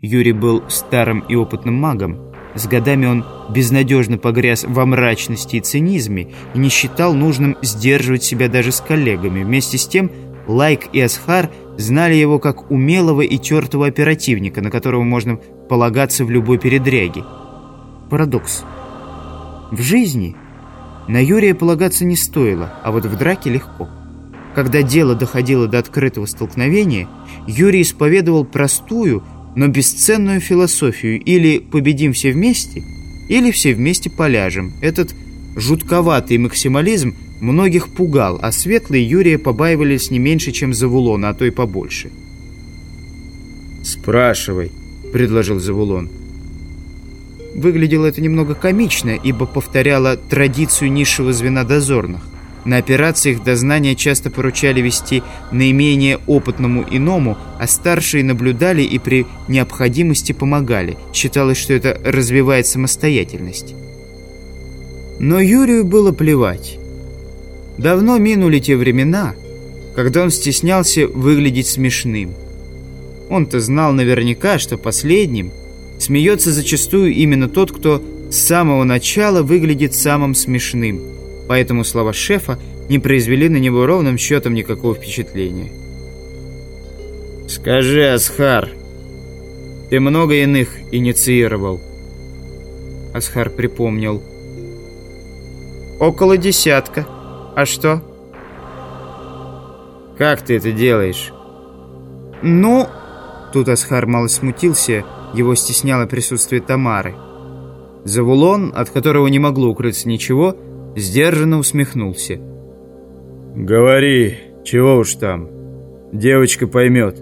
Юрий был старым и опытным магом. С годами он безнадежно погряз во мрачности и цинизме и не считал нужным сдерживать себя даже с коллегами. Вместе с тем Лайк и Асхар знали его как умелого и тертого оперативника, на которого можно полагаться в любой передряге. Парадокс. В жизни на Юрия полагаться не стоило, а вот в драке легко. Когда дело доходило до открытого столкновения, Юрий исповедовал простую, но бесценную философию или «победим все вместе», или «все вместе поляжем». Этот жутковатый максимализм многих пугал, а светлые Юрия побаивались не меньше, чем Завулона, а то и побольше. «Спрашивай», — предложил Завулон. Выглядело это немного комично, ибо повторяло традицию низшего звена дозорных. На операциях дознания часто поручали вести наименее опытному иному, а старшие наблюдали и при необходимости помогали. Считалось, что это развивает самостоятельность. Но Юрию было плевать. Давно минули те времена, когда он стеснялся выглядеть смешным. Он-то знал наверняка, что последним смеется зачастую именно тот, кто с самого начала выглядит самым смешным – поэтому слова шефа не произвели на него ровным счетом никакого впечатления. «Скажи, Асхар, ты много иных инициировал?» Асхар припомнил. «Около десятка. А что?» «Как ты это делаешь?» «Ну...» Тут Асхар мало смутился, его стесняло присутствие Тамары. Завулон, от которого не могло укрыться ничего, сдержанно усмехнулся. «Говори, чего уж там, девочка поймет.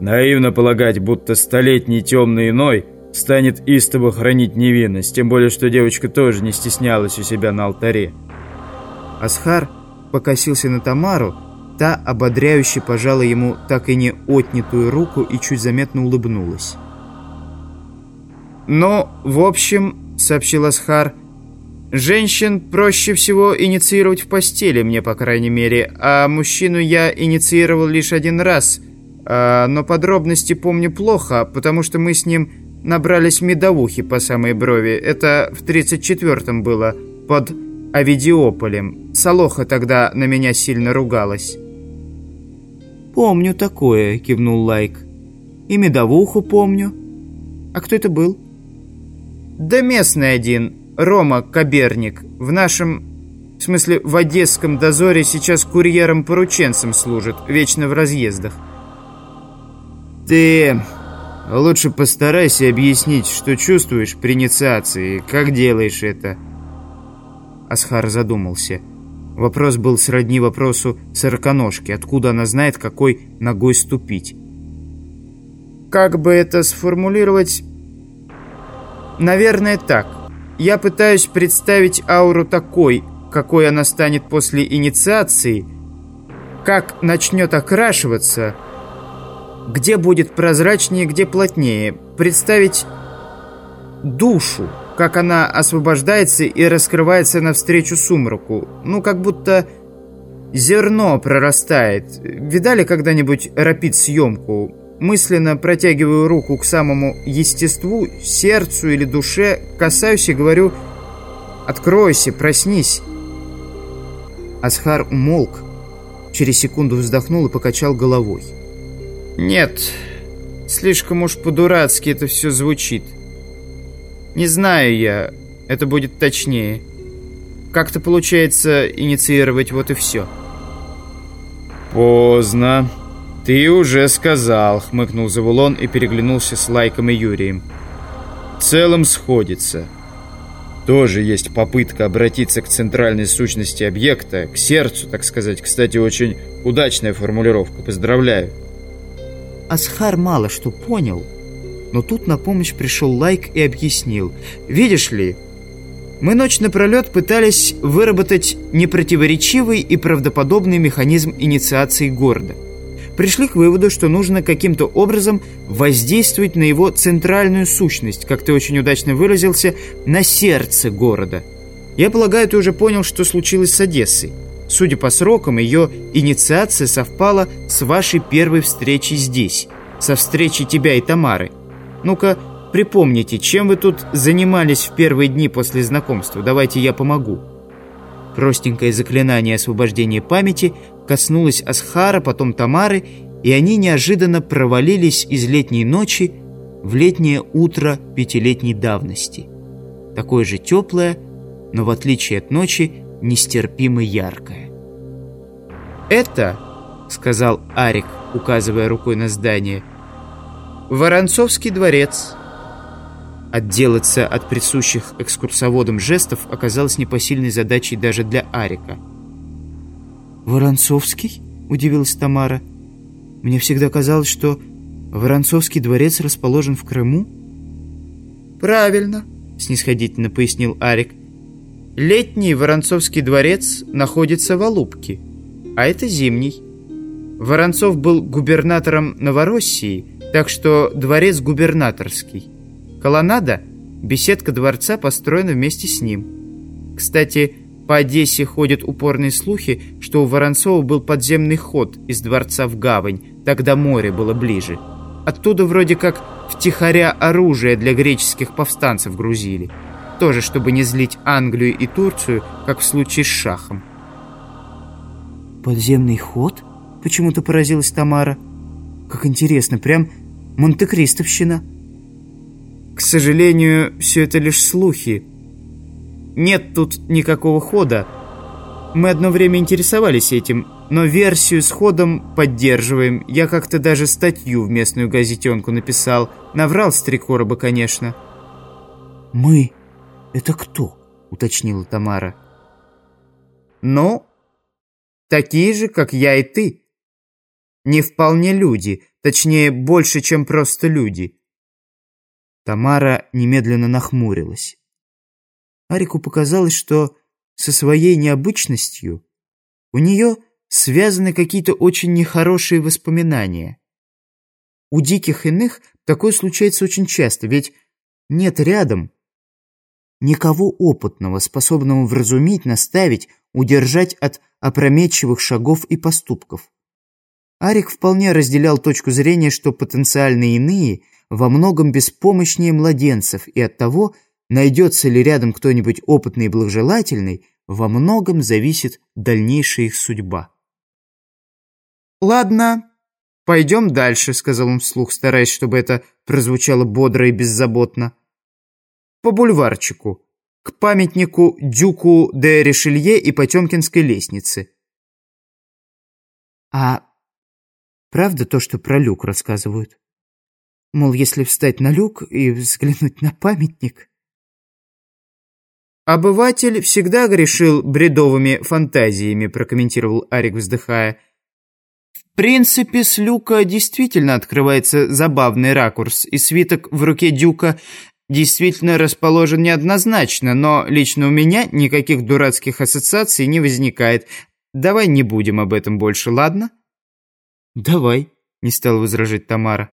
Наивно полагать, будто столетний темный иной станет истово хранить невинность, тем более, что девочка тоже не стеснялась у себя на алтаре». Асхар покосился на Тамару, та ободряюще пожала ему так и не отнятую руку и чуть заметно улыбнулась. «Ну, в общем», — сообщил Асхар, — Женщин проще всего инициировать в постели, мне по крайней мере, а мужчину я инициировал лишь один раз, а, но подробности помню плохо, потому что мы с ним набрались медовухи по самой брови. Это в 34-м было, под Авидиополем. Солоха тогда на меня сильно ругалась. «Помню такое», — кивнул Лайк. «И медовуху помню. А кто это был?» «Да местный один, Рома Каберник. В нашем, в смысле в одесском дозоре сейчас курьером-порученцем служит, вечно в разъездах. Ты лучше постарайся объяснить, что чувствуешь при инициации, как делаешь это. Асхар задумался. Вопрос был сродни вопросу сороконожки, откуда она знает, какой ногой ступить. Как бы это сформулировать? Наверное, так. Я пытаюсь представить ауру такой, какой она станет после инициации, как начнет окрашиваться, где будет прозрачнее, где плотнее. Представить душу, как она освобождается и раскрывается навстречу сумраку. Ну, как будто зерно прорастает. Видали когда-нибудь рапид-съемку? Мысленно протягиваю руку к самому естеству, сердцу или душе, касаюсь и говорю «Откройся, проснись». Асхар умолк, через секунду вздохнул и покачал головой. «Нет, слишком уж по-дурацки это все звучит. Не знаю я, это будет точнее. Как-то получается инициировать вот и все». «Поздно», «Ты уже сказал», — хмыкнул Завулон и переглянулся с Лайком и Юрием. «В целом сходится. Тоже есть попытка обратиться к центральной сущности объекта, к сердцу, так сказать. Кстати, очень удачная формулировка. Поздравляю». Асхар мало что понял, но тут на помощь пришел Лайк и объяснил. «Видишь ли, мы ночь напролет пытались выработать непротиворечивый и правдоподобный механизм инициации города» пришли к выводу, что нужно каким-то образом воздействовать на его центральную сущность, как ты очень удачно выразился, на сердце города. Я полагаю, ты уже понял, что случилось с Одессой. Судя по срокам, ее инициация совпала с вашей первой встречей здесь, со встречей тебя и Тамары. Ну-ка, припомните, чем вы тут занимались в первые дни после знакомства? Давайте я помогу». Простенькое заклинание освобождения памяти коснулось Асхара, потом Тамары, и они неожиданно провалились из летней ночи в летнее утро пятилетней давности. Такое же теплое, но в отличие от ночи, нестерпимо яркое. «Это, — сказал Арик, указывая рукой на здание, — Воронцовский дворец». Отделаться от присущих экскурсоводам жестов оказалось непосильной задачей даже для Арика. «Воронцовский?» — удивилась Тамара. «Мне всегда казалось, что Воронцовский дворец расположен в Крыму?» «Правильно», — снисходительно пояснил Арик. «Летний Воронцовский дворец находится в Алубке, а это зимний. Воронцов был губернатором Новороссии, так что дворец губернаторский». Колоннада, беседка дворца, построена вместе с ним. Кстати, по Одессе ходят упорные слухи, что у Воронцова был подземный ход из дворца в гавань, тогда море было ближе. Оттуда вроде как втихаря оружие для греческих повстанцев грузили. Тоже, чтобы не злить Англию и Турцию, как в случае с Шахом. «Подземный ход?» — почему-то поразилась Тамара. «Как интересно, прям Монте-Кристовщина». К сожалению, все это лишь слухи. Нет тут никакого хода. Мы одно время интересовались этим, но версию с ходом поддерживаем. Я как-то даже статью в местную газетенку написал. Наврал с три короба, конечно. «Мы? Это кто?» — уточнила Тамара. «Ну, такие же, как я и ты. Не вполне люди, точнее, больше, чем просто люди». Тамара немедленно нахмурилась. Арику показалось, что со своей необычностью у нее связаны какие-то очень нехорошие воспоминания. У диких иных такое случается очень часто, ведь нет рядом никого опытного, способного вразумить, наставить, удержать от опрометчивых шагов и поступков. Арик вполне разделял точку зрения, что потенциальные иные – во многом беспомощнее младенцев, и от того, найдется ли рядом кто-нибудь опытный и благожелательный, во многом зависит дальнейшая их судьба. «Ладно, пойдем дальше», — сказал он вслух, стараясь, чтобы это прозвучало бодро и беззаботно. «По бульварчику, к памятнику Дюку де Ришелье и Потемкинской лестнице». «А правда то, что про люк рассказывают?» Мол, если встать на люк и взглянуть на памятник... «Обыватель всегда грешил бредовыми фантазиями», прокомментировал Арик, вздыхая. «В принципе, с люка действительно открывается забавный ракурс, и свиток в руке Дюка действительно расположен неоднозначно, но лично у меня никаких дурацких ассоциаций не возникает. Давай не будем об этом больше, ладно?» «Давай», — не стал возражать Тамара.